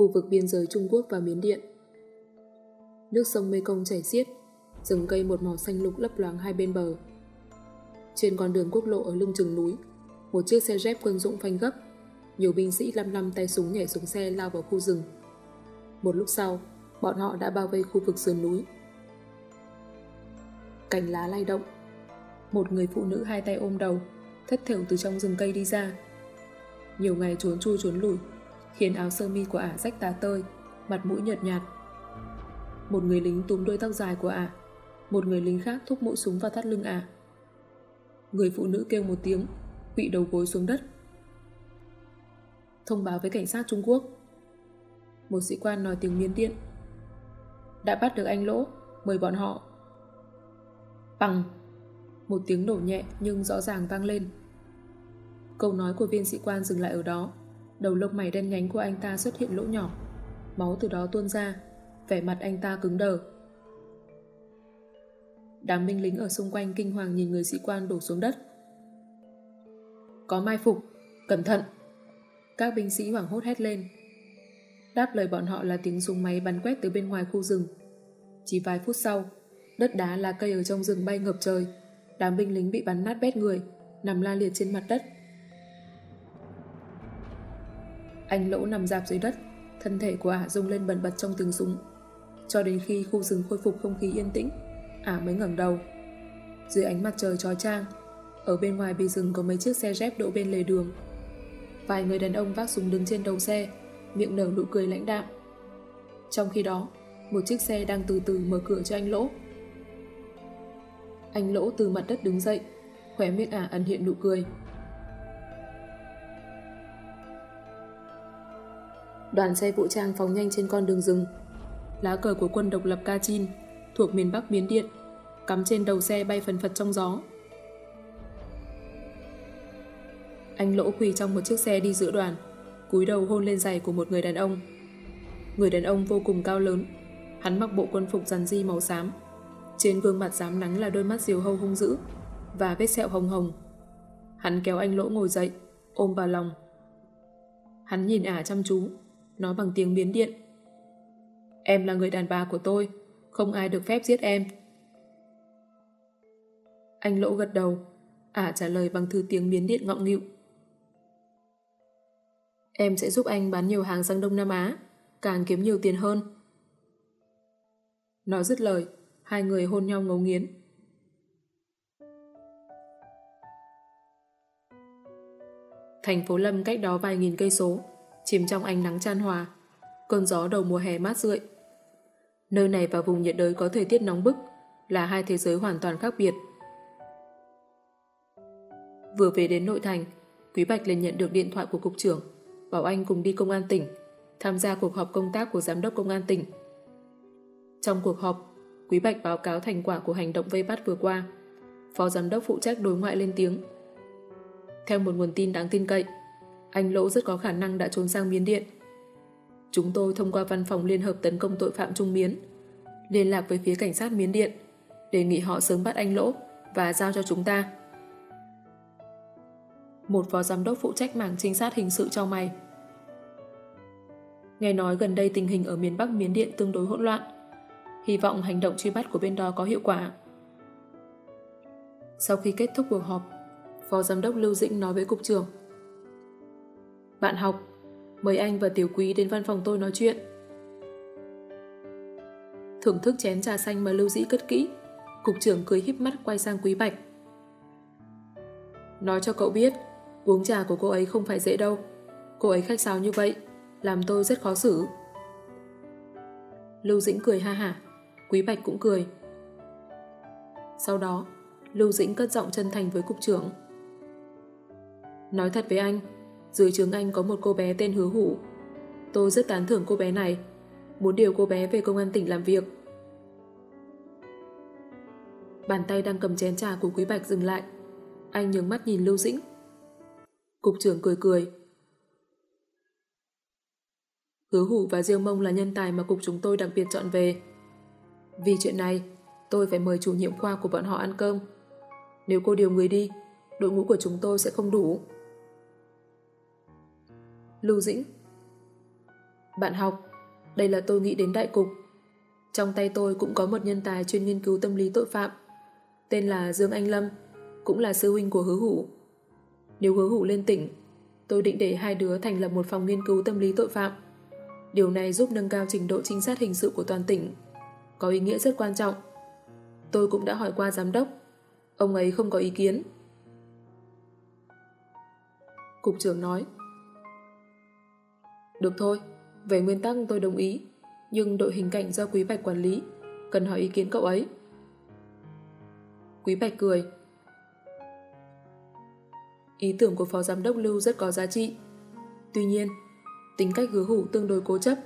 Khu vực biên giới Trung Quốc và Miến Điện Nước sông Mekong chảy xiết, rừng cây một màu xanh lục lấp loáng hai bên bờ. Trên con đường quốc lộ ở lưng chừng núi, một chiếc xe dép quân dụng phanh gấp, nhiều binh sĩ lăm lăm tay súng nhảy xuống xe lao vào khu rừng. Một lúc sau, bọn họ đã bao vây khu vực sườn núi. Cành lá lay động. Một người phụ nữ hai tay ôm đầu, thất thểu từ trong rừng cây đi ra. Nhiều ngày trốn chui trốn lủi khiến áo sơ mi của ả rách tà tơi, mặt mũi nhợt nhạt. Một người lính túm đôi tóc dài của ả, một người lính khác thúc mũi súng vào thắt lưng ả. Người phụ nữ kêu một tiếng, quỵ đầu gối xuống đất. Thông báo với cảnh sát Trung Quốc. Một sĩ quan nói tiếng miến điện. Đã bắt được anh Lỗ, mời bọn họ. Bằng. Một tiếng nổ nhẹ nhưng rõ ràng vang lên. Câu nói của viên sĩ quan dừng lại ở đó. Đầu lông mày đen nhánh của anh ta xuất hiện lỗ nhỏ. Máu từ đó tuôn ra, vẻ mặt anh ta cứng đờ. Đám binh lính ở xung quanh kinh hoàng nhìn người sĩ quan đổ xuống đất. Có mai phục, cẩn thận. Các binh sĩ hoảng hốt hét lên. Đáp lời bọn họ là tiếng súng máy bắn quét từ bên ngoài khu rừng. Chỉ vài phút sau, đất đá lá cây ở trong rừng bay ngập trời. Đám binh lính bị bắn nát bét người, nằm la liệt trên mặt đất. Anh lỗ nằm dạp dưới đất, thân thể của ả rung lên bần bật trong từng súng. Cho đến khi khu rừng khôi phục không khí yên tĩnh, ả mới ngẩng đầu. Dưới ánh mặt trời trói trang, ở bên ngoài bì rừng có mấy chiếc xe dép đỗ bên lề đường. Vài người đàn ông vác súng đứng trên đầu xe, miệng nở nụ cười lãnh đạm. Trong khi đó, một chiếc xe đang từ từ mở cửa cho anh Lỗ. Anh Lỗ từ mặt đất đứng dậy, khỏe miệng ả ẩn hiện nụ cười. Đoàn xe vũ trang phóng nhanh trên con đường rừng. Lá cờ của quân độc lập Kachin thuộc miền Bắc biến Điện cắm trên đầu xe bay phần phật trong gió. Anh lỗ quỳ trong một chiếc xe đi giữa đoàn, cúi đầu hôn lên giày của một người đàn ông. Người đàn ông vô cùng cao lớn, hắn mặc bộ quân phục rắn di màu xám. Trên gương mặt dám nắng là đôi mắt diều hâu hung dữ và vết sẹo hồng hồng. Hắn kéo anh lỗ ngồi dậy, ôm vào lòng. Hắn nhìn ả chăm chú, nói bằng tiếng biến điện. Em là người đàn bà của tôi, không ai được phép giết em. Anh lỗ gật đầu, ả trả lời bằng thư tiếng biến điện ngọng nghịu. Em sẽ giúp anh bán nhiều hàng sang Đông Nam Á, càng kiếm nhiều tiền hơn. Nói dứt lời, hai người hôn nhau ngấu nghiến. Thành phố Lâm cách đó vài nghìn cây số, chìm trong ánh nắng chan hòa, cơn gió đầu mùa hè mát rượi. Nơi này và vùng nhiệt đới có thời tiết nóng bức, là hai thế giới hoàn toàn khác biệt. Vừa về đến nội thành, Quý Bạch liền nhận được điện thoại của cục trưởng, bảo anh cùng đi công an tỉnh, tham gia cuộc họp công tác của giám đốc công an tỉnh. Trong cuộc họp, Quý Bạch báo cáo thành quả của hành động vây bắt vừa qua. Phó giám đốc phụ trách đối ngoại lên tiếng. Theo một nguồn tin đáng tin cậy, anh Lỗ rất có khả năng đã trốn sang Miến Điện. Chúng tôi thông qua văn phòng Liên hợp tấn công tội phạm Trung Miến, liên lạc với phía cảnh sát Miến Điện, đề nghị họ sớm bắt anh Lỗ và giao cho chúng ta. Một phó giám đốc phụ trách mảng trinh sát hình sự cho mày. Nghe nói gần đây tình hình ở miền Bắc Miến Điện tương đối hỗn loạn. Hy vọng hành động truy bắt của bên đó có hiệu quả. Sau khi kết thúc cuộc họp, Phó Giám đốc Lưu Dĩnh nói với Cục trưởng bạn học, mời anh và Tiểu Quý đến văn phòng tôi nói chuyện. Thưởng thức chén trà xanh mà Lưu Dĩ cất kỹ, Cục trưởng cười híp mắt quay sang Quý Bạch. Nói cho cậu biết, uống trà của cô ấy không phải dễ đâu. Cô ấy khách sáo như vậy, làm tôi rất khó xử. Lưu Dĩnh cười ha hả, Quý Bạch cũng cười. Sau đó, Lưu Dĩnh cất giọng chân thành với cục trưởng. Nói thật với anh, dưới trường anh có một cô bé tên Hứa Hủ. Tôi rất tán thưởng cô bé này. muốn điều cô bé về công an tỉnh làm việc. Bàn tay đang cầm chén trà của Quý Bạch dừng lại. Anh nhướng mắt nhìn Lưu Dĩnh. Cục trưởng cười cười. Hứa hủ và Diêu Mông là nhân tài mà cục chúng tôi đặc biệt chọn về. Vì chuyện này, tôi phải mời chủ nhiệm khoa của bọn họ ăn cơm. Nếu cô điều người đi, đội ngũ của chúng tôi sẽ không đủ. Lưu Dĩnh Bạn học, đây là tôi nghĩ đến đại cục. Trong tay tôi cũng có một nhân tài chuyên nghiên cứu tâm lý tội phạm, tên là Dương Anh Lâm, cũng là sư huynh của hứa hủ. Nếu hứa hủ lên tỉnh, tôi định để hai đứa thành lập một phòng nghiên cứu tâm lý tội phạm. Điều này giúp nâng cao trình độ trinh sát hình sự của toàn tỉnh, có ý nghĩa rất quan trọng. Tôi cũng đã hỏi qua giám đốc, ông ấy không có ý kiến. Cục trưởng nói được thôi, về nguyên tắc tôi đồng ý, nhưng đội hình cảnh do Quý Bạch quản lý, cần hỏi ý kiến cậu ấy. Quý Bạch cười. Ý tưởng của Phó Giám đốc Lưu rất có giá trị. Tuy nhiên, tính cách hứa hủ tương đối cố chấp.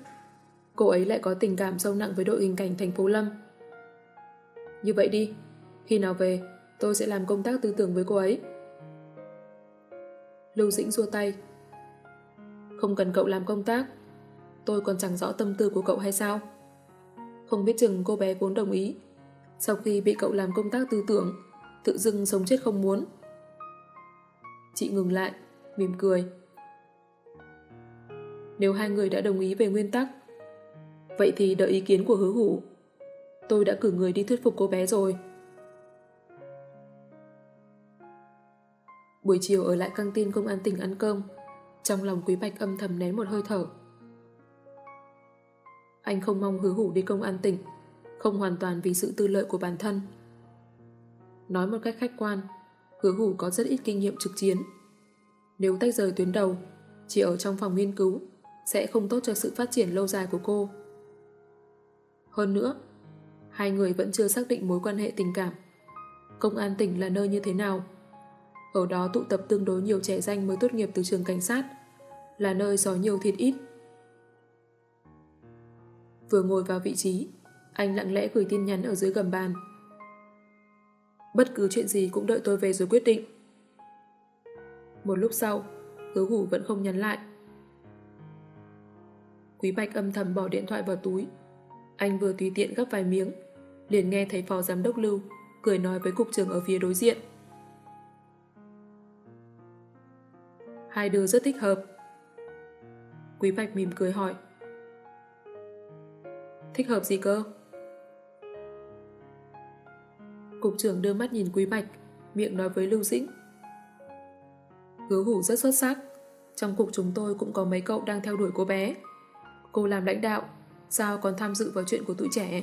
Cô ấy lại có tình cảm sâu nặng với đội hình cảnh thành phố Lâm. Như vậy đi, khi nào về, tôi sẽ làm công tác tư tưởng với cô ấy. Lưu Dĩnh xua tay. Không cần cậu làm công tác, tôi còn chẳng rõ tâm tư của cậu hay sao. Không biết chừng cô bé vốn đồng ý. Sau khi bị cậu làm công tác tư tưởng, tự dưng sống chết không muốn. Chị ngừng lại, mỉm cười. Nếu hai người đã đồng ý về nguyên tắc, vậy thì đợi ý kiến của hứa hủ. Tôi đã cử người đi thuyết phục cô bé rồi. Buổi chiều ở lại căng tin công an tỉnh ăn cơm, trong lòng Quý Bạch âm thầm nén một hơi thở. Anh không mong hứa hủ đi công an tỉnh, không hoàn toàn vì sự tư lợi của bản thân. Nói một cách khách quan, hứa hủ có rất ít kinh nghiệm trực chiến. Nếu tách rời tuyến đầu, chỉ ở trong phòng nghiên cứu, sẽ không tốt cho sự phát triển lâu dài của cô. Hơn nữa, hai người vẫn chưa xác định mối quan hệ tình cảm. Công an tỉnh là nơi như thế nào? Ở đó tụ tập tương đối nhiều trẻ danh mới tốt nghiệp từ trường cảnh sát, là nơi gió nhiều thịt ít. Vừa ngồi vào vị trí, anh lặng lẽ gửi tin nhắn ở dưới gầm bàn. Bất cứ chuyện gì cũng đợi tôi về rồi quyết định. Một lúc sau, hứa hủ vẫn không nhắn lại. Quý Bạch âm thầm bỏ điện thoại vào túi. Anh vừa tùy tiện gấp vài miếng, liền nghe thấy phó giám đốc Lưu cười nói với cục trưởng ở phía đối diện. Hai đứa rất thích hợp. Quý Bạch mỉm cười hỏi. Thích hợp gì cơ? Cục trưởng đưa mắt nhìn Quý Bạch, miệng nói với Lưu Dĩnh. Hứa hủ rất xuất sắc. Trong cục chúng tôi cũng có mấy cậu đang theo đuổi cô bé. Cô làm lãnh đạo, sao còn tham dự vào chuyện của tụi trẻ?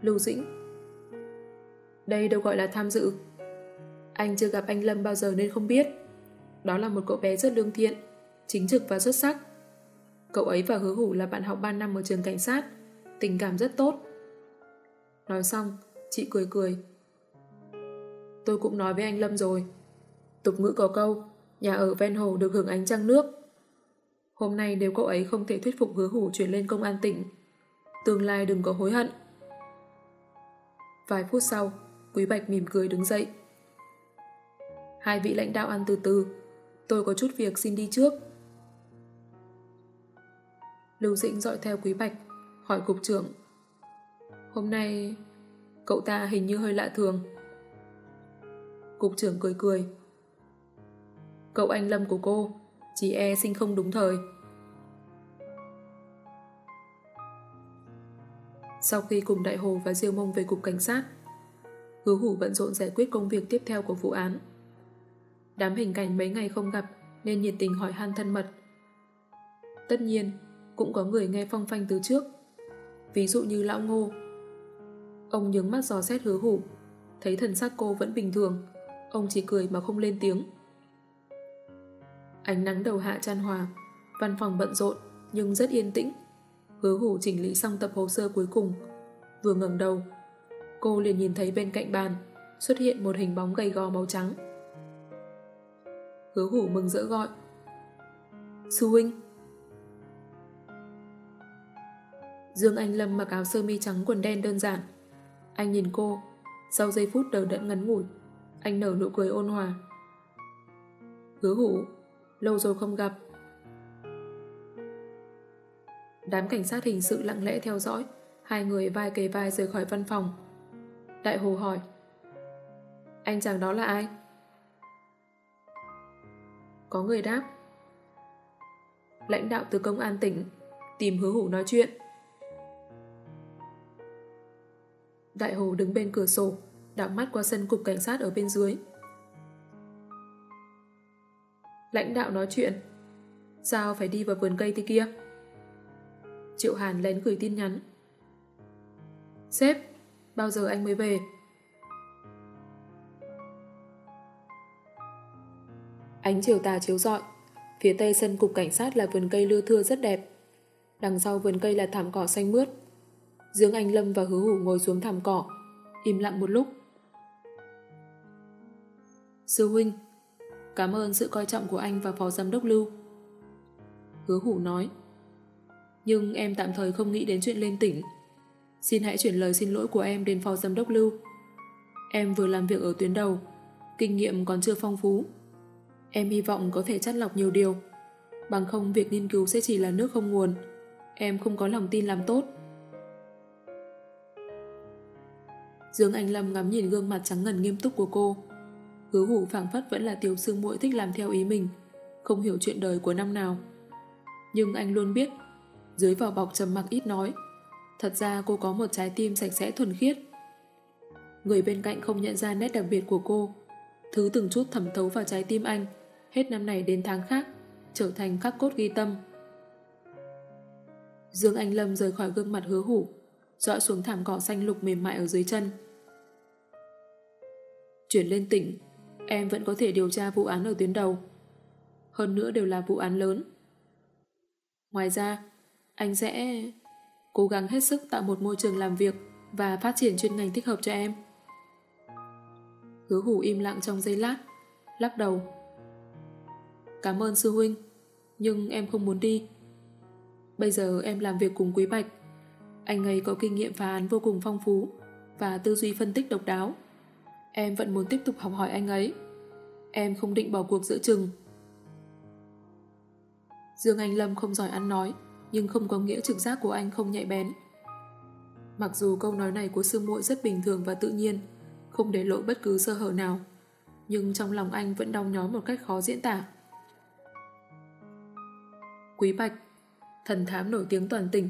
Lưu Dĩnh Đây đâu gọi là tham dự. Anh chưa gặp anh Lâm bao giờ nên không biết. Đó là một cậu bé rất lương thiện, chính trực và xuất sắc. Cậu ấy và hứa hủ là bạn học 3 năm ở trường cảnh sát, tình cảm rất tốt. Nói xong, chị cười cười. Tôi cũng nói với anh Lâm rồi. Tục ngữ có câu, nhà ở ven hồ được hưởng ánh trăng nước. Hôm nay nếu cậu ấy không thể thuyết phục hứa hủ chuyển lên công an tỉnh, tương lai đừng có hối hận. Vài phút sau, Quý Bạch mỉm cười đứng dậy. Hai vị lãnh đạo ăn từ từ, tôi có chút việc xin đi trước. Lưu Dĩnh dọi theo Quý Bạch, hỏi cục trưởng. Hôm nay, cậu ta hình như hơi lạ thường. Cục trưởng cười cười. Cậu anh Lâm của cô, chỉ e sinh không đúng thời. Sau khi cùng Đại Hồ và Diêu Mông về cục cảnh sát, hứa hủ bận rộn giải quyết công việc tiếp theo của vụ án. Đám hình cảnh mấy ngày không gặp nên nhiệt tình hỏi han thân mật. Tất nhiên, cũng có người nghe phong phanh từ trước. Ví dụ như lão ngô. Ông nhướng mắt giò xét hứa hủ, thấy thần sắc cô vẫn bình thường, ông chỉ cười mà không lên tiếng. Ánh nắng đầu hạ chan hòa, văn phòng bận rộn nhưng rất yên tĩnh. Hứa hủ chỉnh lý xong tập hồ sơ cuối cùng. Vừa ngẩng đầu, cô liền nhìn thấy bên cạnh bàn xuất hiện một hình bóng gầy gò màu trắng. Hứa hủ mừng rỡ gọi. Sư huynh! Dương Anh Lâm mặc áo sơ mi trắng quần đen đơn giản. Anh nhìn cô, sau giây phút đờ đẫn ngắn ngủi, anh nở nụ cười ôn hòa. Hứa hủ, lâu rồi không gặp. Đám cảnh sát hình sự lặng lẽ theo dõi, hai người vai kề vai rời khỏi văn phòng. Đại Hồ hỏi, anh chàng đó là ai? Có người đáp, lãnh đạo từ công an tỉnh tìm hứa hủ nói chuyện. Đại Hồ đứng bên cửa sổ, đảo mắt qua sân cục cảnh sát ở bên dưới. Lãnh đạo nói chuyện, sao phải đi vào vườn cây thế kia? Triệu Hàn lén gửi tin nhắn. Sếp, bao giờ anh mới về? Ánh chiều tà chiếu rọi, phía tây sân cục cảnh sát là vườn cây lưa thưa rất đẹp. Đằng sau vườn cây là thảm cỏ xanh mướt. Dương Anh Lâm và Hứa Hủ ngồi xuống thảm cỏ, im lặng một lúc. Sư huynh, cảm ơn sự coi trọng của anh và phó giám đốc Lưu. Hứa Hủ nói, nhưng em tạm thời không nghĩ đến chuyện lên tỉnh. Xin hãy chuyển lời xin lỗi của em đến phó giám đốc Lưu. Em vừa làm việc ở tuyến đầu, kinh nghiệm còn chưa phong phú. Em hy vọng có thể chắt lọc nhiều điều. Bằng không việc nghiên cứu sẽ chỉ là nước không nguồn. Em không có lòng tin làm tốt. Dương Anh Lâm ngắm nhìn gương mặt trắng ngần nghiêm túc của cô. Hứa hủ phảng phất vẫn là tiểu sư muội thích làm theo ý mình, không hiểu chuyện đời của năm nào. Nhưng anh luôn biết, dưới vỏ bọc trầm mặc ít nói, thật ra cô có một trái tim sạch sẽ thuần khiết. Người bên cạnh không nhận ra nét đặc biệt của cô, thứ từng chút thẩm thấu vào trái tim anh, hết năm này đến tháng khác, trở thành khắc cốt ghi tâm. Dương Anh Lâm rời khỏi gương mặt hứa hủ, dọa xuống thảm cỏ xanh lục mềm mại ở dưới chân. Chuyển lên tỉnh, em vẫn có thể điều tra vụ án ở tuyến đầu. Hơn nữa đều là vụ án lớn. Ngoài ra, anh sẽ cố gắng hết sức tạo một môi trường làm việc và phát triển chuyên ngành thích hợp cho em. Hứa hủ im lặng trong giây lát, lắc đầu. Cảm ơn sư huynh, nhưng em không muốn đi. Bây giờ em làm việc cùng Quý Bạch. Anh ấy có kinh nghiệm phá án vô cùng phong phú và tư duy phân tích độc đáo. Em vẫn muốn tiếp tục học hỏi anh ấy. Em không định bỏ cuộc giữa chừng. Dương Anh Lâm không giỏi ăn nói, nhưng không có nghĩa trực giác của anh không nhạy bén. Mặc dù câu nói này của sư muội rất bình thường và tự nhiên, không để lộ bất cứ sơ hở nào, nhưng trong lòng anh vẫn đau nhói một cách khó diễn tả. Quý Bạch, thần thám nổi tiếng toàn tỉnh.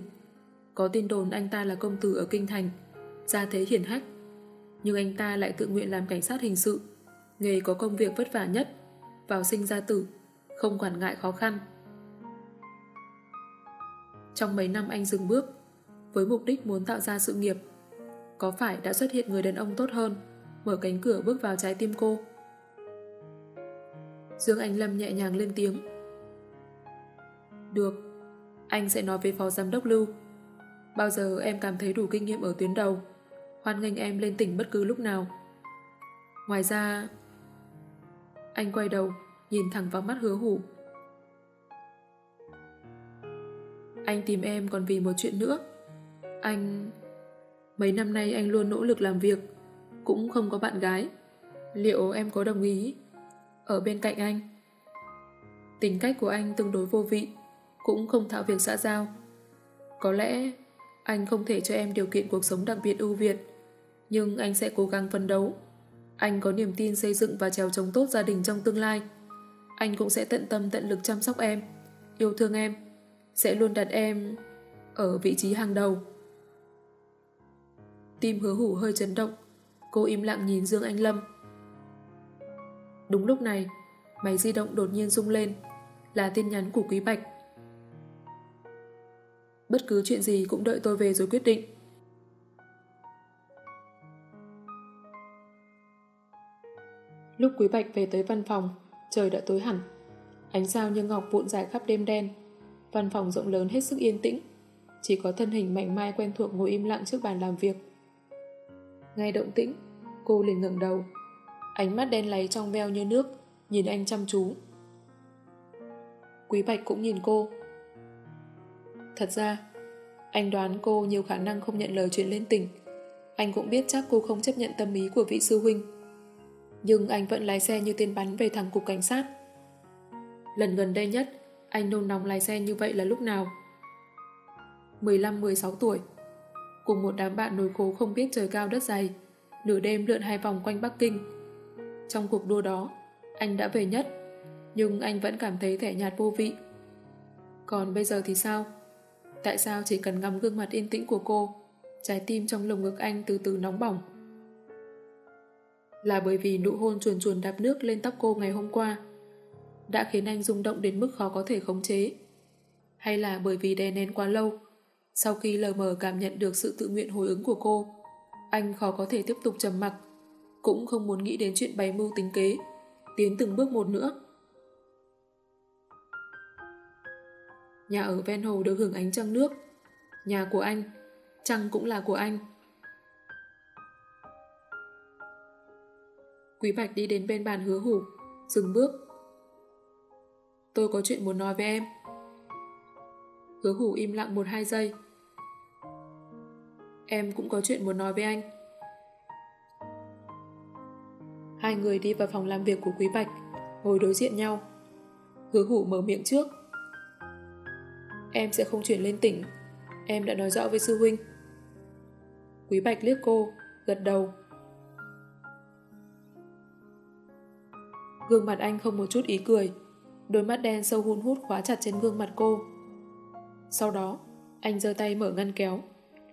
Có tin đồn anh ta là công tử ở Kinh Thành, gia thế hiển hách. Nhưng anh ta lại tự nguyện làm cảnh sát hình sự, nghề có công việc vất vả nhất, vào sinh ra tử, không quản ngại khó khăn. Trong mấy năm anh dừng bước, với mục đích muốn tạo ra sự nghiệp, có phải đã xuất hiện người đàn ông tốt hơn, mở cánh cửa bước vào trái tim cô? Dương Anh Lâm nhẹ nhàng lên tiếng. Được, anh sẽ nói với phó giám đốc Lưu. Bao giờ em cảm thấy đủ kinh nghiệm ở tuyến đầu, hoan nghênh em lên tỉnh bất cứ lúc nào. Ngoài ra... Anh quay đầu, nhìn thẳng vào mắt hứa hủ. Anh tìm em còn vì một chuyện nữa. Anh... Mấy năm nay anh luôn nỗ lực làm việc, cũng không có bạn gái. Liệu em có đồng ý ở bên cạnh anh? Tính cách của anh tương đối vô vị, cũng không thạo việc xã giao. Có lẽ anh không thể cho em điều kiện cuộc sống đặc biệt ưu việt, nhưng anh sẽ cố gắng phấn đấu. Anh có niềm tin xây dựng và trèo chống tốt gia đình trong tương lai. Anh cũng sẽ tận tâm tận lực chăm sóc em, yêu thương em, sẽ luôn đặt em ở vị trí hàng đầu. Tim hứa hủ hơi chấn động, cô im lặng nhìn Dương Anh Lâm. Đúng lúc này, máy di động đột nhiên rung lên, là tin nhắn của Quý Bạch. Bất cứ chuyện gì cũng đợi tôi về rồi quyết định. Lúc Quý Bạch về tới văn phòng, trời đã tối hẳn. Ánh sao như ngọc vụn dài khắp đêm đen. Văn phòng rộng lớn hết sức yên tĩnh. Chỉ có thân hình mạnh mai quen thuộc ngồi im lặng trước bàn làm việc. Ngay động tĩnh, cô liền ngẩng đầu. Ánh mắt đen láy trong veo như nước, nhìn anh chăm chú. Quý Bạch cũng nhìn cô. Thật ra, Anh đoán cô nhiều khả năng không nhận lời chuyện lên tỉnh. Anh cũng biết chắc cô không chấp nhận tâm ý của vị sư huynh. Nhưng anh vẫn lái xe như tên bắn về thẳng cục cảnh sát. Lần gần đây nhất, anh nôn nóng lái xe như vậy là lúc nào? 15-16 tuổi. Cùng một đám bạn nối khố không biết trời cao đất dày, nửa đêm lượn hai vòng quanh Bắc Kinh. Trong cuộc đua đó, anh đã về nhất, nhưng anh vẫn cảm thấy thẻ nhạt vô vị. Còn bây giờ thì sao? Tại sao chỉ cần ngắm gương mặt yên tĩnh của cô, trái tim trong lồng ngực anh từ từ nóng bỏng? Là bởi vì nụ hôn chuồn chuồn đạp nước lên tóc cô ngày hôm qua đã khiến anh rung động đến mức khó có thể khống chế? Hay là bởi vì đè nén quá lâu, sau khi lờ mờ cảm nhận được sự tự nguyện hồi ứng của cô, anh khó có thể tiếp tục trầm mặc, cũng không muốn nghĩ đến chuyện bày mưu tính kế, tiến từng bước một nữa. Nhà ở ven hồ được hưởng ánh trăng nước. Nhà của anh, trăng cũng là của anh. Quý Bạch đi đến bên bàn hứa hủ, dừng bước. Tôi có chuyện muốn nói với em. Hứa hủ im lặng một hai giây. Em cũng có chuyện muốn nói với anh. Hai người đi vào phòng làm việc của Quý Bạch, ngồi đối diện nhau. Hứa hủ mở miệng trước. Em sẽ không chuyển lên tỉnh. Em đã nói rõ với sư huynh. Quý Bạch liếc cô, gật đầu. Gương mặt anh không một chút ý cười. Đôi mắt đen sâu hun hút khóa chặt trên gương mặt cô. Sau đó, anh giơ tay mở ngăn kéo,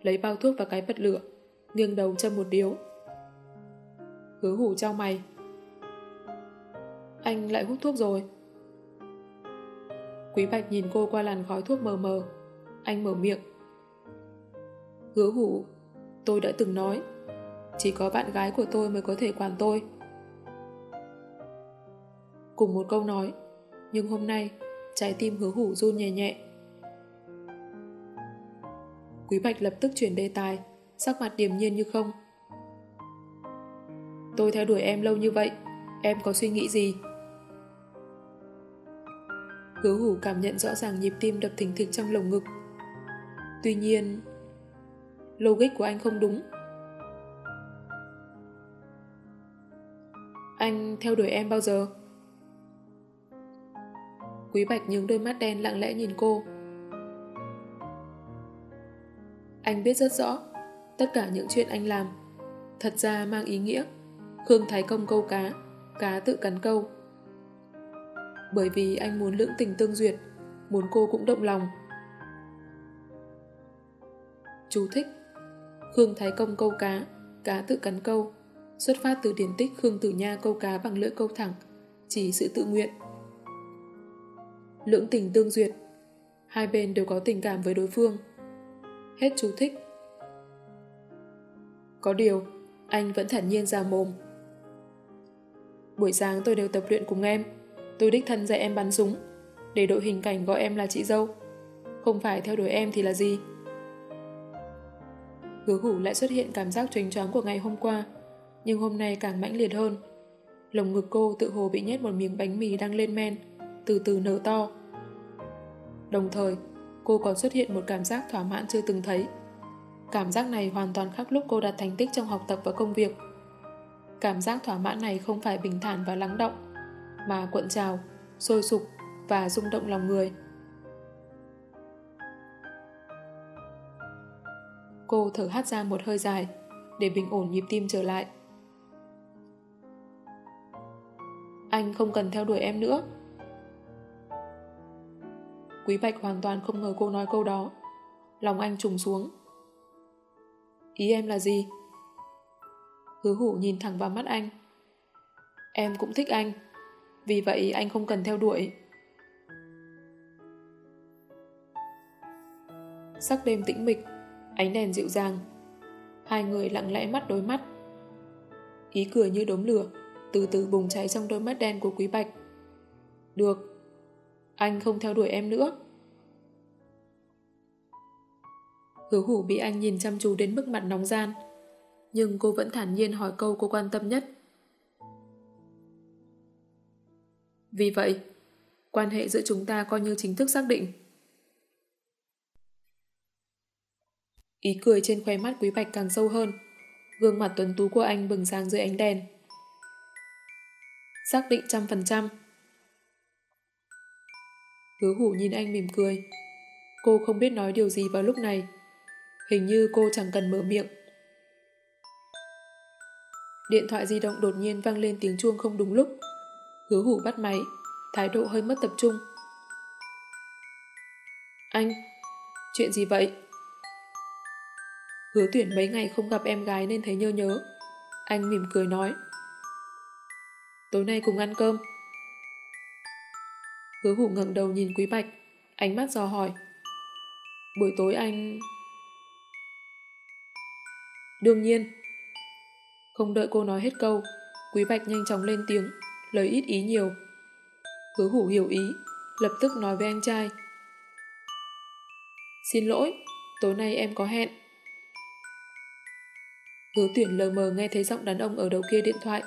lấy bao thuốc và cái bật lửa, nghiêng đầu châm một điếu. Hứa hủ trao mày. Anh lại hút thuốc rồi. Quý Bạch nhìn cô qua làn khói thuốc mờ mờ. Anh mở miệng. Hứa hủ, tôi đã từng nói, chỉ có bạn gái của tôi mới có thể quản tôi. Cùng một câu nói, nhưng hôm nay, trái tim hứa hủ run nhẹ nhẹ. Quý Bạch lập tức chuyển đề tài, sắc mặt điềm nhiên như không. Tôi theo đuổi em lâu như vậy, em có suy nghĩ gì? Hứa hủ cảm nhận rõ ràng nhịp tim đập thình thịch trong lồng ngực. Tuy nhiên, logic của anh không đúng. Anh theo đuổi em bao giờ? Quý Bạch nhướng đôi mắt đen lặng lẽ nhìn cô. Anh biết rất rõ, tất cả những chuyện anh làm, thật ra mang ý nghĩa Khương Thái Công câu cá, cá tự cắn câu. Bởi vì anh muốn lưỡng tình tương duyệt, muốn cô cũng động lòng. Chú thích Khương Thái Công câu cá, cá tự cắn câu, xuất phát từ điển tích Khương Tử Nha câu cá bằng lưỡi câu thẳng, chỉ sự tự nguyện. Lưỡng tình tương duyệt, hai bên đều có tình cảm với đối phương. Hết chú thích. Có điều, anh vẫn thản nhiên ra mồm. Buổi sáng tôi đều tập luyện cùng em. Tôi đích thân dạy em bắn súng, để đội hình cảnh gọi em là chị dâu. Không phải theo đuổi em thì là gì? Hứa hủ lại xuất hiện cảm giác choáng choáng của ngày hôm qua, nhưng hôm nay càng mãnh liệt hơn. Lồng ngực cô tự hồ bị nhét một miếng bánh mì đang lên men, từ từ nở to. Đồng thời, cô còn xuất hiện một cảm giác thỏa mãn chưa từng thấy. Cảm giác này hoàn toàn khác lúc cô đạt thành tích trong học tập và công việc. Cảm giác thỏa mãn này không phải bình thản và lắng động, mà cuộn trào, sôi sục và rung động lòng người. Cô thở hắt ra một hơi dài để bình ổn nhịp tim trở lại. Anh không cần theo đuổi em nữa. Quý Bạch hoàn toàn không ngờ cô nói câu đó. Lòng anh trùng xuống. Ý em là gì? Hứa hủ nhìn thẳng vào mắt anh. Em cũng thích anh. Vì vậy anh không cần theo đuổi. Sắc đêm tĩnh mịch, ánh đèn dịu dàng. Hai người lặng lẽ mắt đối mắt. Ý cười như đốm lửa, từ từ bùng cháy trong đôi mắt đen của Quý Bạch. Được, anh không theo đuổi em nữa. Hứa hủ bị anh nhìn chăm chú đến mức mặt nóng gian nhưng cô vẫn thản nhiên hỏi câu cô quan tâm nhất. Vì vậy, quan hệ giữa chúng ta coi như chính thức xác định. Ý cười trên khoe mắt Quý Bạch càng sâu hơn. Gương mặt tuấn tú của anh bừng sáng dưới ánh đèn. Xác định trăm phần trăm. Hứa hủ nhìn anh mỉm cười. Cô không biết nói điều gì vào lúc này. Hình như cô chẳng cần mở miệng. Điện thoại di động đột nhiên vang lên tiếng chuông không đúng lúc. Hứa hủ bắt máy, thái độ hơi mất tập trung. Anh, chuyện gì vậy? Hứa tuyển mấy ngày không gặp em gái nên thấy nhớ nhớ. Anh mỉm cười nói. Tối nay cùng ăn cơm. Hứa hủ ngẩng đầu nhìn Quý Bạch, ánh mắt dò hỏi. Buổi tối anh... Đương nhiên. Không đợi cô nói hết câu, Quý Bạch nhanh chóng lên tiếng, lời ít ý nhiều. Hứa hủ hiểu ý, lập tức nói với anh trai. Xin lỗi, tối nay em có hẹn. Hứa tuyển lờ mờ nghe thấy giọng đàn ông ở đầu kia điện thoại.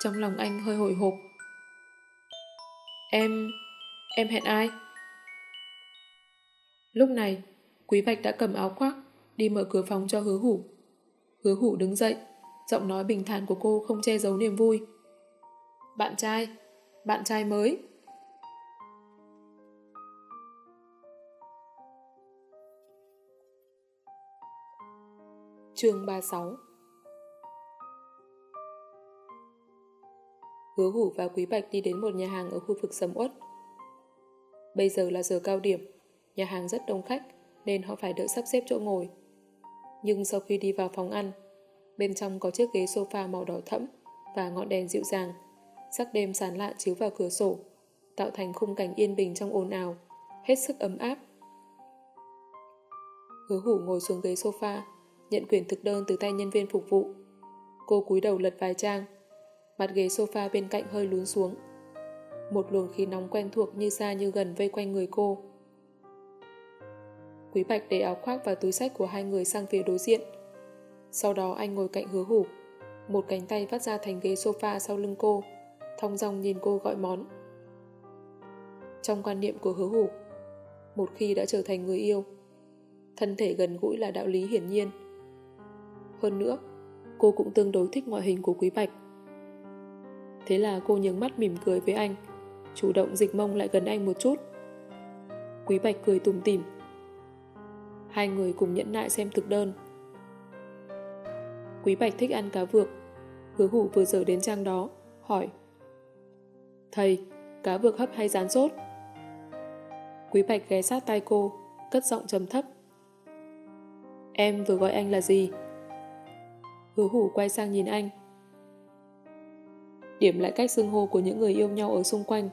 Trong lòng anh hơi hồi hộp. Em... em hẹn ai? Lúc này, Quý Bạch đã cầm áo khoác, đi mở cửa phòng cho hứa hủ. Hứa hủ đứng dậy, giọng nói bình thản của cô không che giấu niềm vui. Bạn trai, bạn trai mới. chương 36 Hứa hủ và Quý Bạch đi đến một nhà hàng ở khu vực sầm uất. Bây giờ là giờ cao điểm, nhà hàng rất đông khách nên họ phải đợi sắp xếp chỗ ngồi. Nhưng sau khi đi vào phòng ăn, bên trong có chiếc ghế sofa màu đỏ thẫm và ngọn đèn dịu dàng, sắc đêm sàn lạ chiếu vào cửa sổ, tạo thành khung cảnh yên bình trong ồn ào, hết sức ấm áp. Hứa hủ ngồi xuống ghế sofa, nhận quyển thực đơn từ tay nhân viên phục vụ. Cô cúi đầu lật vài trang, mặt ghế sofa bên cạnh hơi lún xuống. Một luồng khí nóng quen thuộc như xa như gần vây quanh người cô. Quý Bạch để áo khoác và túi sách của hai người sang phía đối diện. Sau đó anh ngồi cạnh hứa hủ, một cánh tay vắt ra thành ghế sofa sau lưng cô, thong dong nhìn cô gọi món. Trong quan niệm của hứa hủ, một khi đã trở thành người yêu, thân thể gần gũi là đạo lý hiển nhiên. Hơn nữa, cô cũng tương đối thích ngoại hình của Quý Bạch. Thế là cô nhướng mắt mỉm cười với anh, chủ động dịch mông lại gần anh một chút. Quý Bạch cười tùm tìm. Hai người cùng nhẫn nại xem thực đơn. Quý Bạch thích ăn cá vược. Hứa hủ vừa giờ đến trang đó, hỏi. Thầy, cá vược hấp hay rán sốt? Quý Bạch ghé sát tay cô, cất giọng trầm thấp. Em vừa gọi anh là gì? Hứa hủ quay sang nhìn anh. Điểm lại cách xưng hô của những người yêu nhau ở xung quanh.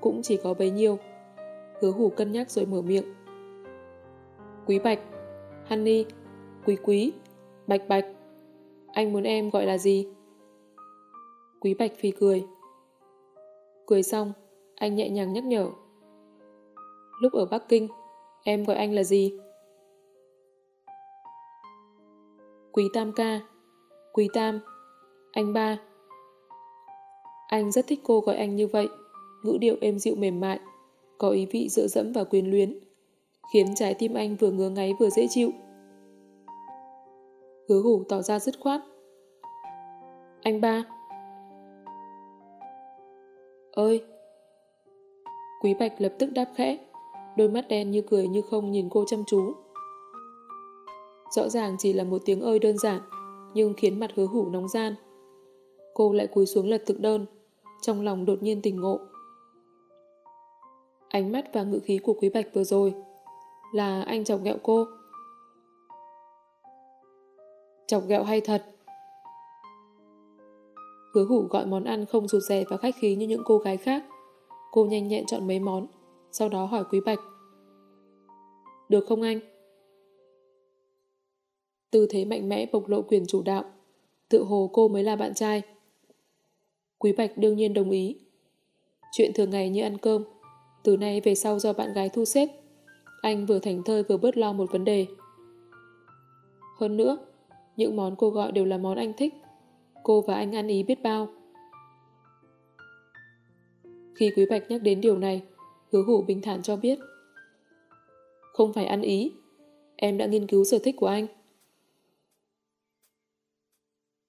Cũng chỉ có bấy nhiêu. Hứa hủ cân nhắc rồi mở miệng. Quý Bạch, Honey, Quý Quý, Bạch Bạch. Anh muốn em gọi là gì? Quý Bạch phì cười. Cười xong, anh nhẹ nhàng nhắc nhở. Lúc ở Bắc Kinh, em gọi anh là gì? Quý Tam ca, Quý Tam, anh ba. Anh rất thích cô gọi anh như vậy, ngữ điệu êm dịu mềm mại, có ý vị dựa dẫm và quyến luyến, khiến trái tim anh vừa ngứa ngáy vừa dễ chịu. Hứa hủ tỏ ra dứt khoát. Anh ba. Ơi! Quý Bạch lập tức đáp khẽ, đôi mắt đen như cười như không nhìn cô chăm chú. Rõ ràng chỉ là một tiếng ơi đơn giản, nhưng khiến mặt hứa hủ nóng gian. Cô lại cúi xuống lật thực đơn, trong lòng đột nhiên tỉnh ngộ. Ánh mắt và ngữ khí của Quý Bạch vừa rồi là anh chọc ghẹo cô. Chọc ghẹo hay thật? Hứa hủ gọi món ăn không rụt rè và khách khí như những cô gái khác. Cô nhanh nhẹn chọn mấy món, sau đó hỏi Quý Bạch. Được không anh? Tư thế mạnh mẽ bộc lộ quyền chủ đạo. Tự hồ cô mới là bạn trai. Quý Bạch đương nhiên đồng ý. Chuyện thường ngày như ăn cơm, từ nay về sau do bạn gái thu xếp, anh vừa thành thơi vừa bớt lo một vấn đề. Hơn nữa, những món cô gọi đều là món anh thích. Cô và anh ăn ý biết bao. Khi Quý Bạch nhắc đến điều này, hứa hủ bình thản cho biết. Không phải ăn ý, Em đã nghiên cứu sở thích của anh.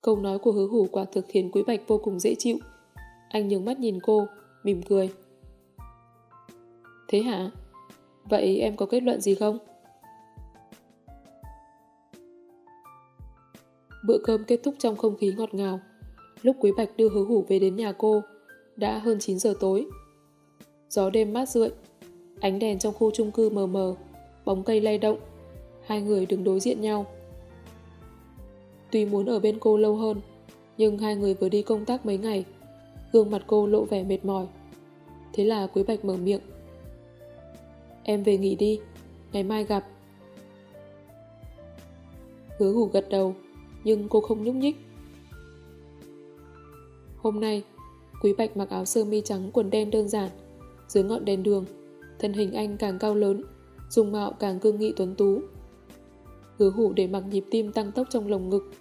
Câu nói của hứa hủ quả thực khiến Quý Bạch vô cùng dễ chịu. Anh nhướng mắt nhìn cô, mỉm cười. Thế hả? Vậy em có kết luận gì không? Bữa cơm kết thúc trong không khí ngọt ngào. Lúc Quý Bạch đưa hứa hủ về đến nhà cô, đã hơn 9 giờ tối. Gió đêm mát rượi, ánh đèn trong khu chung cư mờ mờ, bóng cây lay động, hai người đứng đối diện nhau. Tuy muốn ở bên cô lâu hơn, nhưng hai người vừa đi công tác mấy ngày, gương mặt cô lộ vẻ mệt mỏi. Thế là Quý Bạch mở miệng. Em về nghỉ đi, ngày mai gặp. Hứa hủ gật đầu, nhưng cô không nhúc nhích. Hôm nay, Quý Bạch mặc áo sơ mi trắng quần đen đơn giản, dưới ngọn đèn đường, thân hình anh càng cao lớn, dung mạo càng cương nghị tuấn tú. Hứa hủ để mặc nhịp tim tăng tốc trong lồng ngực,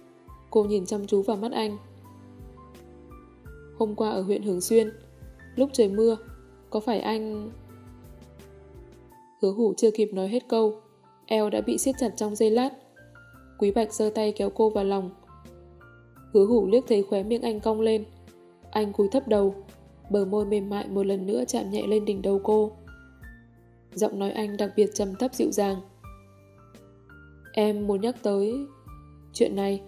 cô nhìn chăm chú vào mắt anh. Hôm qua ở huyện Hướng Xuyên, lúc trời mưa, có phải anh... Hứa hủ chưa kịp nói hết câu, eo đã bị siết chặt trong dây lát. Quý Bạch giơ tay kéo cô vào lòng. Hứa hủ liếc thấy khóe miệng anh cong lên. Anh cúi thấp đầu, bờ môi mềm mại một lần nữa chạm nhẹ lên đỉnh đầu cô. Giọng nói anh đặc biệt trầm thấp dịu dàng. Em muốn nhắc tới... chuyện này.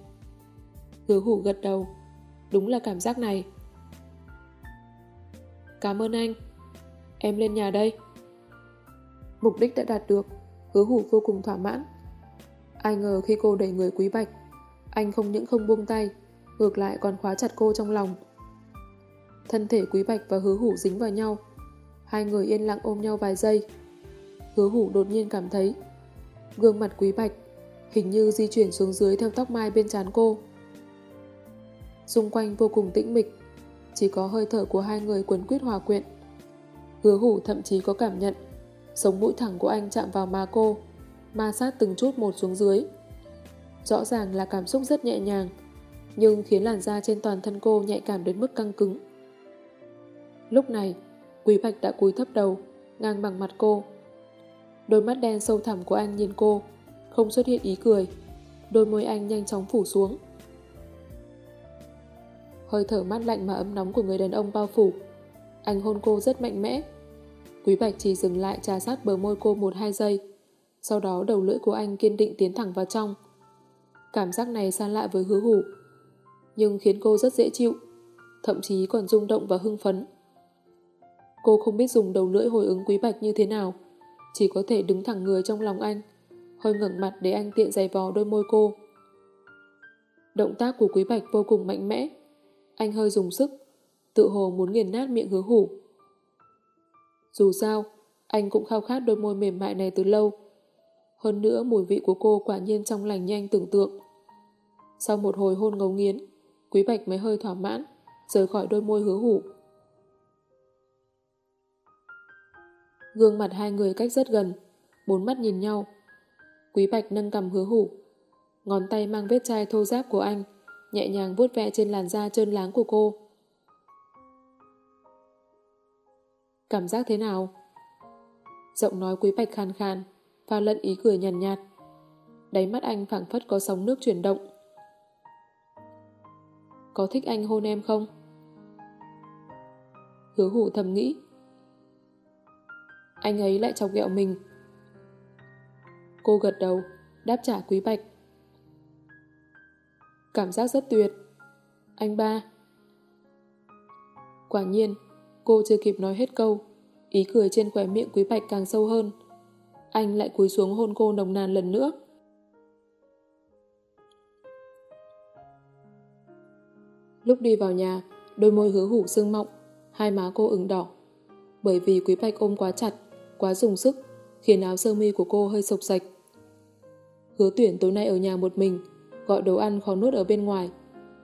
Hứa hủ gật đầu. Đúng là cảm giác này. Cảm ơn anh. Em lên nhà đây. Mục đích đã đạt được. Hứa hủ vô cùng thỏa mãn. Ai ngờ khi cô đẩy người quý bạch, anh không những không buông tay, ngược lại còn khóa chặt cô trong lòng. Thân thể quý bạch và hứa hủ dính vào nhau. Hai người yên lặng ôm nhau vài giây. Hứa hủ đột nhiên cảm thấy gương mặt quý bạch hình như di chuyển xuống dưới theo tóc mai bên trán cô. Xung quanh vô cùng tĩnh mịch, chỉ có hơi thở của hai người quấn quyết hòa quyện. Hứa hủ thậm chí có cảm nhận sống mũi thẳng của anh chạm vào má cô, ma sát từng chút một xuống dưới. Rõ ràng là cảm xúc rất nhẹ nhàng, nhưng khiến làn da trên toàn thân cô nhạy cảm đến mức căng cứng. Lúc này, Quý Bạch đã cúi thấp đầu, ngang bằng mặt cô. Đôi mắt đen sâu thẳm của anh nhìn cô, không xuất hiện ý cười. Đôi môi anh nhanh chóng phủ xuống. Hơi thở mát lạnh mà ấm nóng của người đàn ông bao phủ. Anh hôn cô rất mạnh mẽ. Quý Bạch chỉ dừng lại trà sát bờ môi cô một hai giây. Sau đó đầu lưỡi của anh kiên định tiến thẳng vào trong. Cảm giác này xa lạ với hứa hủ. Nhưng khiến cô rất dễ chịu. Thậm chí còn rung động và hưng phấn. Cô không biết dùng đầu lưỡi hồi ứng Quý Bạch như thế nào. Chỉ có thể đứng thẳng người trong lòng anh. Hơi ngẩng mặt để anh tiện giày vò đôi môi cô. Động tác của Quý Bạch vô cùng mạnh mẽ. Anh hơi dùng sức, tự hồ muốn nghiền nát miệng hứa hủ. Dù sao, anh cũng khao khát đôi môi mềm mại này từ lâu. Hơn nữa mùi vị của cô quả nhiên trong lành nhanh tưởng tượng. Sau một hồi hôn ngấu nghiến, Quý Bạch mới hơi thỏa mãn, rời khỏi đôi môi hứa hủ. Gương mặt hai người cách rất gần, bốn mắt nhìn nhau. Quý Bạch nâng cầm hứa hủ. Ngón tay mang vết chai thô giáp của anh, nhẹ nhàng vuốt ve trên làn da trơn láng của cô. Cảm giác thế nào? Giọng nói Quý Bạch khan khan, pha lẫn ý cười nhàn nhạt, nhạt. Đáy mắt anh phảng phất có sóng nước chuyển động. Có thích anh hôn em không? Hứa hủ thầm nghĩ, anh ấy lại chọc ghẹo mình. Cô gật đầu, đáp trả Quý Bạch. Cảm giác rất tuyệt. Anh ba. Quả nhiên, cô chưa kịp nói hết câu. Ý cười trên khóe miệng Quý Bạch càng sâu hơn. Anh lại cúi xuống hôn cô nồng nàn lần nữa. Lúc đi vào nhà, đôi môi hứa hủ sưng mọng, hai má cô ửng đỏ. Bởi vì Quý Bạch ôm quá chặt, quá dùng sức, khiến áo sơ mi của cô hơi sộc sạch. Hứa tuyển tối nay ở nhà một mình, gọi đồ ăn khó nuốt ở bên ngoài.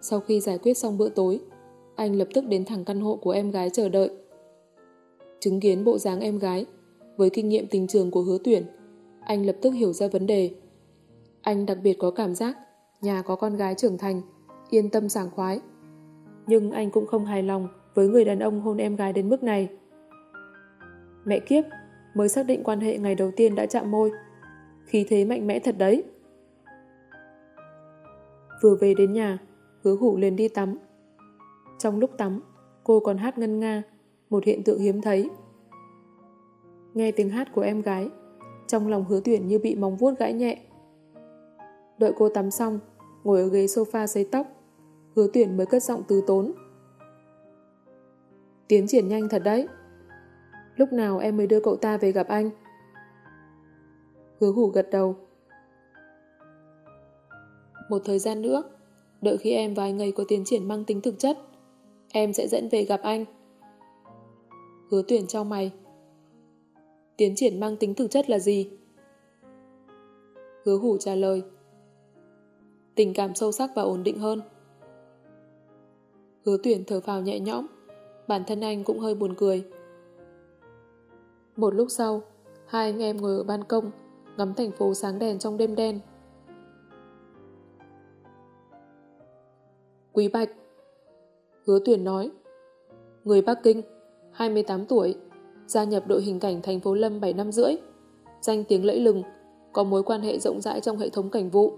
Sau khi giải quyết xong bữa tối, anh lập tức đến thẳng căn hộ của em gái chờ đợi. Chứng kiến bộ dáng em gái, với kinh nghiệm tình trường của hứa tuyển, anh lập tức hiểu ra vấn đề. Anh đặc biệt có cảm giác nhà có con gái trưởng thành, yên tâm sảng khoái. Nhưng anh cũng không hài lòng với người đàn ông hôn em gái đến mức này. Mẹ kiếp, mới xác định quan hệ ngày đầu tiên đã chạm môi. Khí thế mạnh mẽ thật đấy. Vừa về đến nhà, hứa hủ liền đi tắm. Trong lúc tắm, cô còn hát ngân nga, một hiện tượng hiếm thấy. Nghe tiếng hát của em gái, trong lòng hứa tuyển như bị móng vuốt gãi nhẹ. Đợi cô tắm xong, ngồi ở ghế sofa sấy tóc, hứa tuyển mới cất giọng từ tốn. Tiến triển nhanh thật đấy. Lúc nào em mới đưa cậu ta về gặp anh? Hứa hủ gật đầu. Một thời gian nữa, đợi khi em và anh ấy có tiến triển mang tính thực chất, em sẽ dẫn về gặp anh. Hứa tuyển cho mày. Tiến triển mang tính thực chất là gì? Hứa hủ trả lời. Tình cảm sâu sắc và ổn định hơn. Hứa tuyển thở phào nhẹ nhõm, bản thân anh cũng hơi buồn cười. Một lúc sau, hai anh em ngồi ở ban công, ngắm thành phố sáng đèn trong đêm đen. Quý Bạch Hứa tuyển nói Người Bắc Kinh, 28 tuổi, gia nhập đội hình cảnh thành phố Lâm 7 năm rưỡi, danh tiếng lẫy lừng, có mối quan hệ rộng rãi trong hệ thống cảnh vụ.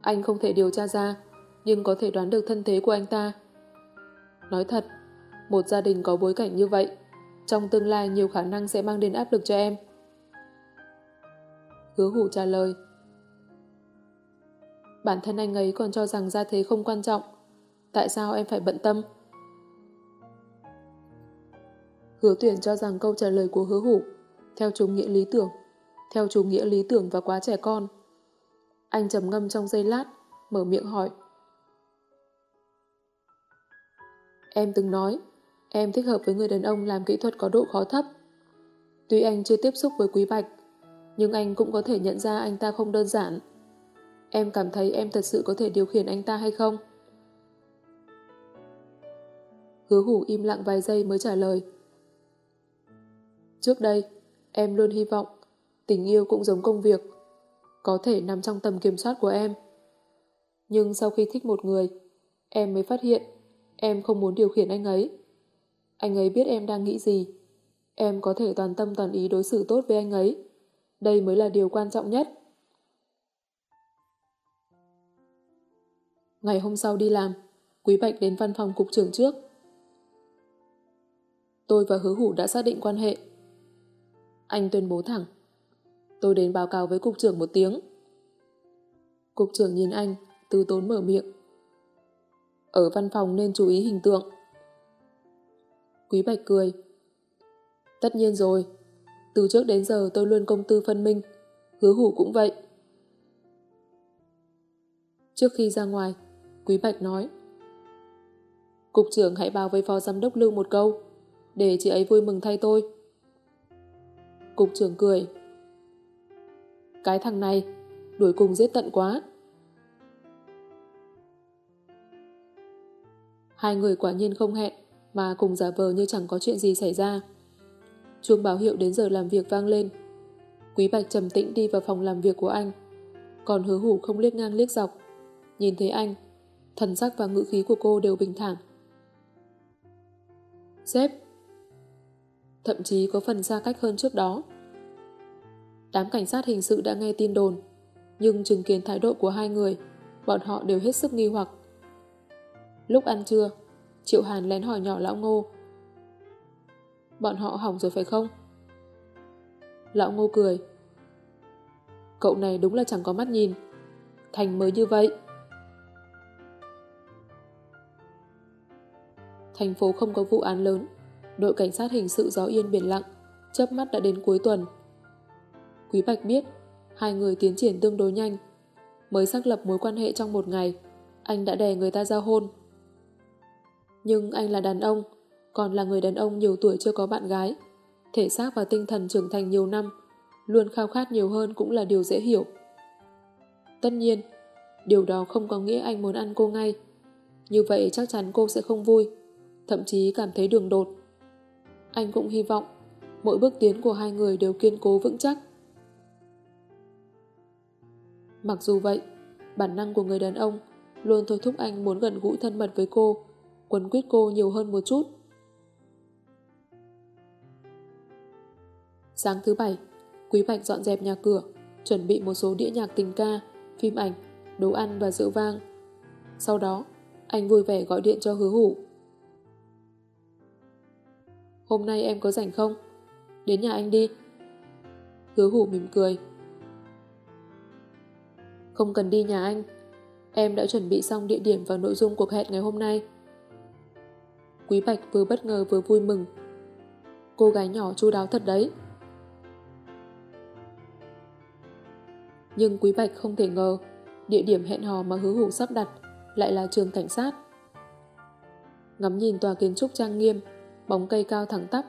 Anh không thể điều tra ra, nhưng có thể đoán được thân thế của anh ta. Nói thật, một gia đình có bối cảnh như vậy, trong tương lai nhiều khả năng sẽ mang đến áp lực cho em. Hứa hủ trả lời. Bản thân anh ấy còn cho rằng gia thế không quan trọng. Tại sao em phải bận tâm? Hứa tuyển cho rằng câu trả lời của hứa hủ theo chủ nghĩa lý tưởng, theo chủ nghĩa lý tưởng và quá trẻ con. Anh trầm ngâm trong giây lát, mở miệng hỏi. Em từng nói, em thích hợp với người đàn ông làm kỹ thuật có độ khó thấp. Tuy anh chưa tiếp xúc với Quý Bạch, nhưng anh cũng có thể nhận ra anh ta không đơn giản. Em cảm thấy em thật sự có thể điều khiển anh ta hay không? Hứa hủ im lặng vài giây mới trả lời. Trước đây, em luôn hy vọng tình yêu cũng giống công việc, có thể nằm trong tầm kiểm soát của em. Nhưng sau khi thích một người, em mới phát hiện em không muốn điều khiển anh ấy. Anh ấy biết em đang nghĩ gì. Em có thể toàn tâm toàn ý đối xử tốt với anh ấy. Đây mới là điều quan trọng nhất. Ngày hôm sau đi làm, Quý Bạch đến văn phòng cục trưởng trước. Tôi và hứa hủ đã xác định quan hệ. Anh tuyên bố thẳng. Tôi đến báo cáo với cục trưởng một tiếng. Cục trưởng nhìn anh, từ tốn mở miệng. Ở văn phòng nên chú ý hình tượng. Quý Bạch cười. Tất nhiên rồi, từ trước đến giờ tôi luôn công tư phân minh, hứa hủ cũng vậy. Trước khi ra ngoài, Quý Bạch nói Cục trưởng hãy báo với phó giám đốc Lưu một câu, để chị ấy vui mừng thay tôi. Cục trưởng cười. Cái thằng này, đuổi cùng giết tận quá. Hai người quả nhiên không hẹn, mà cùng giả vờ như chẳng có chuyện gì xảy ra. Chuông báo hiệu đến giờ làm việc vang lên. Quý Bạch trầm tĩnh đi vào phòng làm việc của anh. Còn hứa hủ không liếc ngang liếc dọc. Nhìn thấy anh, thần sắc và ngữ khí của cô đều bình thản. Sếp Thậm chí có phần xa cách hơn trước đó. Đám cảnh sát hình sự đã nghe tin đồn, nhưng chứng kiến thái độ của hai người, bọn họ đều hết sức nghi hoặc. Lúc ăn trưa, Triệu Hàn lén hỏi nhỏ lão ngô. Bọn họ hỏng rồi phải không? Lão ngô cười. Cậu này đúng là chẳng có mắt nhìn. Thành mới như vậy. Thành phố không có vụ án lớn. Đội cảnh sát hình sự gió yên biển lặng, chớp mắt đã đến cuối tuần. Quý Bạch biết, hai người tiến triển tương đối nhanh. Mới xác lập mối quan hệ trong một ngày, anh đã đè người ta giao hôn. Nhưng anh là đàn ông, còn là người đàn ông nhiều tuổi chưa có bạn gái. Thể xác và tinh thần trưởng thành nhiều năm, luôn khao khát nhiều hơn cũng là điều dễ hiểu. Tất nhiên, điều đó không có nghĩa anh muốn ăn cô ngay. Như vậy chắc chắn cô sẽ không vui, thậm chí cảm thấy đường đột. Anh cũng hy vọng mỗi bước tiến của hai người đều kiên cố vững chắc. Mặc dù vậy, bản năng của người đàn ông luôn thôi thúc anh muốn gần gũi thân mật với cô, quấn quýt cô nhiều hơn một chút. Sáng thứ bảy, Quý Bạch dọn dẹp nhà cửa, chuẩn bị một số đĩa nhạc tình ca, phim ảnh, đồ ăn và rượu vang. Sau đó, anh vui vẻ gọi điện cho hứa hủ. Hôm nay em có rảnh không? Đến nhà anh đi. Hứa hủ mỉm cười. Không cần đi nhà anh. Em đã chuẩn bị xong địa điểm và nội dung cuộc hẹn ngày hôm nay. Quý Bạch vừa bất ngờ vừa vui mừng. Cô gái nhỏ chu đáo thật đấy. Nhưng Quý Bạch không thể ngờ địa điểm hẹn hò mà hứa hủ sắp đặt lại là trường cảnh sát. Ngắm nhìn tòa kiến trúc trang nghiêm, bóng cây cao thẳng tắp,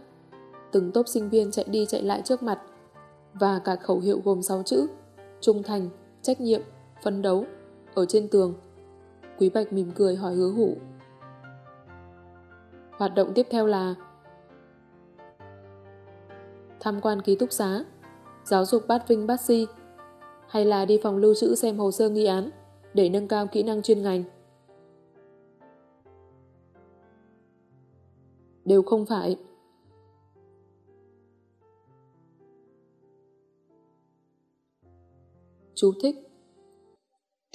từng tốp sinh viên chạy đi chạy lại trước mặt và cả khẩu hiệu gồm 6 chữ trung thành, trách nhiệm, phấn đấu ở trên tường. Quý Bạch mỉm cười hỏi hứa hủ. Hoạt động tiếp theo là tham quan ký túc xá, giáo dục bát vinh bát si, hay là đi phòng lưu trữ xem hồ sơ nghi án để nâng cao kỹ năng chuyên ngành. Đều không phải. Chú thích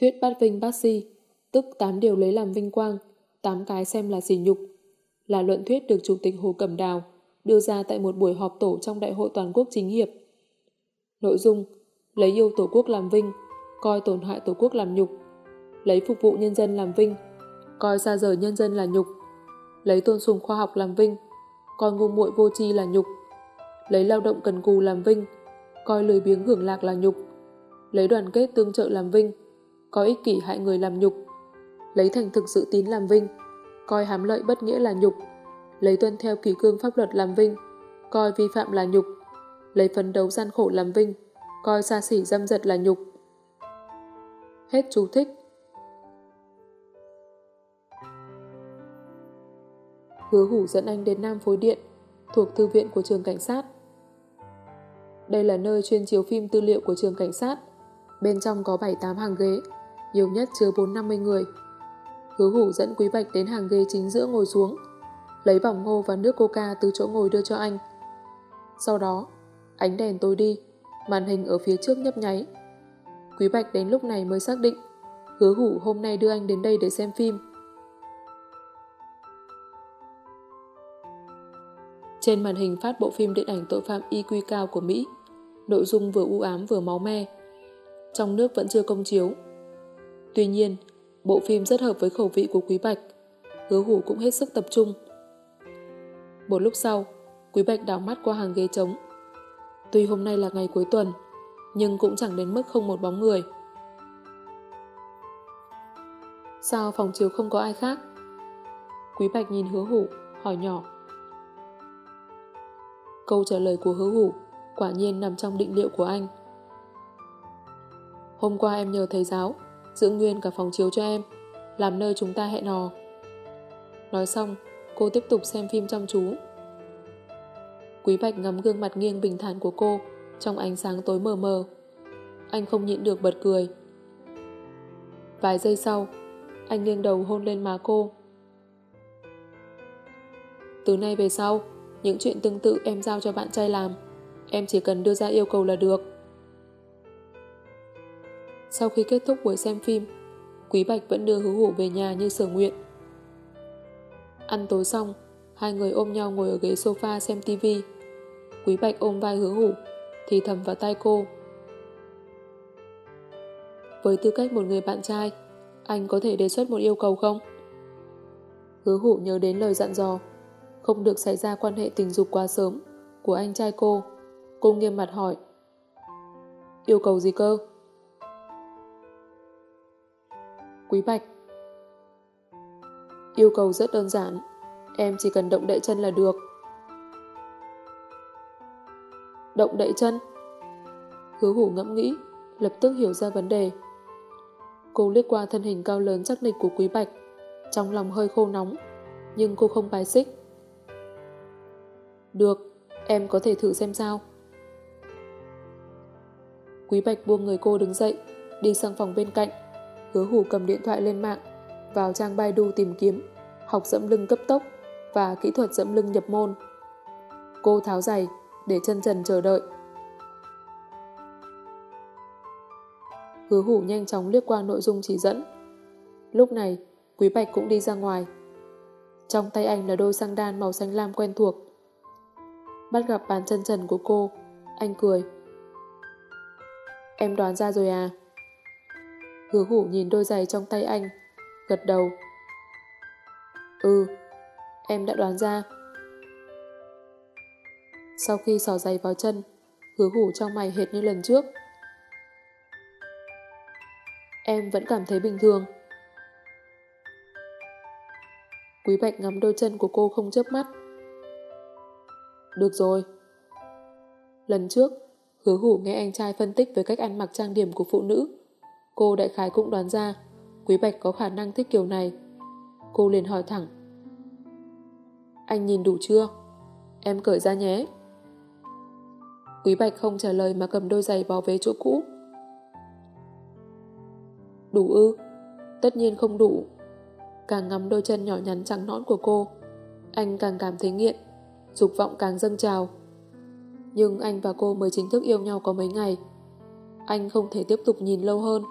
Thuyết bát vinh bát si, tức 8 điều lấy làm vinh quang, 8 cái xem là sỉ nhục, là luận thuyết được Chủ tịch Hồ Cẩm Đào đưa ra tại một buổi họp tổ trong Đại hội Toàn quốc Chính hiệp. Nội dung lấy yêu Tổ quốc làm vinh, coi tổn hại Tổ quốc làm nhục, lấy phục vụ nhân dân làm vinh, coi xa rời nhân dân là nhục, lấy tôn sùng khoa học làm vinh, coi ngu muội vô tri là nhục, lấy lao động cần cù làm vinh, coi lười biếng hưởng lạc là nhục, lấy đoàn kết tương trợ làm vinh, coi ích kỷ hại người làm nhục, lấy thành thực sự tín làm vinh, coi hám lợi bất nghĩa là nhục, lấy tuân theo kỷ cương pháp luật làm vinh, coi vi phạm là nhục, lấy phấn đấu gian khổ làm vinh, coi xa xỉ dâm dật là nhục. Hết chú thích. Hứa hủ dẫn anh đến Nam Phối Điện, thuộc thư viện của trường cảnh sát. Đây là nơi chuyên chiếu phim tư liệu của trường cảnh sát. Bên trong có 7-8 hàng ghế, nhiều nhất chứa 4-50 người. Hứa hủ dẫn Quý Bạch đến hàng ghế chính giữa ngồi xuống, lấy bỏng ngô và nước coca từ chỗ ngồi đưa cho anh. Sau đó, ánh đèn tối đi, màn hình ở phía trước nhấp nháy. Quý Bạch đến lúc này mới xác định hứa hủ hôm nay đưa anh đến đây để xem phim. Trên màn hình phát bộ phim điện ảnh tội phạm IQ cao của Mỹ, nội dung vừa u ám vừa máu me. Trong nước vẫn chưa công chiếu. Tuy nhiên, bộ phim rất hợp với khẩu vị của Quý Bạch. Hứa hủ cũng hết sức tập trung. Một lúc sau, Quý Bạch đảo mắt qua hàng ghế trống. Tuy hôm nay là ngày cuối tuần, nhưng cũng chẳng đến mức không một bóng người. Sao phòng chiếu không có ai khác? Quý Bạch nhìn hứa hủ, hỏi nhỏ. Câu trả lời của hứa hủ quả nhiên nằm trong định liệu của anh. Hôm qua em nhờ thầy giáo giữ nguyên cả phòng chiếu cho em làm nơi chúng ta hẹn hò. Nói xong, cô tiếp tục xem phim chăm chú. Quý Bạch ngắm gương mặt nghiêng bình thản của cô trong ánh sáng tối mờ mờ. Anh không nhịn được bật cười. Vài giây sau, anh nghiêng đầu hôn lên má cô. Từ nay về sau, những chuyện tương tự em giao cho bạn trai làm. Em chỉ cần đưa ra yêu cầu là được. Sau khi kết thúc buổi xem phim, Quý Bạch vẫn đưa hứa hủ về nhà như sở nguyện. Ăn tối xong, hai người ôm nhau ngồi ở ghế sofa xem tivi. Quý Bạch ôm vai hứa hủ, thì thầm vào tay cô. Với tư cách một người bạn trai, anh có thể đề xuất một yêu cầu không? Hứa hủ nhớ đến lời dặn dò, không được xảy ra quan hệ tình dục quá sớm của anh trai cô. Cô nghiêm mặt hỏi. Yêu cầu gì cơ? Quý Bạch Yêu cầu rất đơn giản, em chỉ cần động đậy chân là được. Động đậy chân? Hứa hủ ngẫm nghĩ, lập tức hiểu ra vấn đề. Cô liếc qua thân hình cao lớn chắc nịch của Quý Bạch, trong lòng hơi khô nóng, nhưng cô không bài xích. Được, em có thể thử xem sao. Quý Bạch buông người cô đứng dậy, đi sang phòng bên cạnh. Hứa hủ cầm điện thoại lên mạng, vào trang Baidu tìm kiếm, học dẫm lưng cấp tốc và kỹ thuật dẫm lưng nhập môn. Cô tháo giày, để chân trần chờ đợi. Hứa hủ nhanh chóng liếc qua nội dung chỉ dẫn. Lúc này, Quý Bạch cũng đi ra ngoài. Trong tay anh là đôi xăng đan màu xanh lam quen thuộc. Bắt gặp bàn chân trần của cô, anh cười. Em đoán ra rồi à? Hứa hủ nhìn đôi giày trong tay anh, gật đầu. Ừ, em đã đoán ra. Sau khi xỏ giày vào chân, hứa hủ trong mày hệt như lần trước. Em vẫn cảm thấy bình thường. Quý Bạch ngắm đôi chân của cô không chớp mắt. Được rồi. Lần trước, hứa hủ nghe anh trai phân tích về cách ăn mặc trang điểm của phụ nữ. Cô đại khái cũng đoán ra Quý Bạch có khả năng thích kiểu này. Cô liền hỏi thẳng. Anh nhìn đủ chưa? Em cởi ra nhé. Quý Bạch không trả lời mà cầm đôi giày bò về chỗ cũ. Đủ ư? Tất nhiên không đủ. Càng ngắm đôi chân nhỏ nhắn trắng nõn của cô, anh càng cảm thấy nghiện, dục vọng càng dâng trào. Nhưng anh và cô mới chính thức yêu nhau có mấy ngày. Anh không thể tiếp tục nhìn lâu hơn.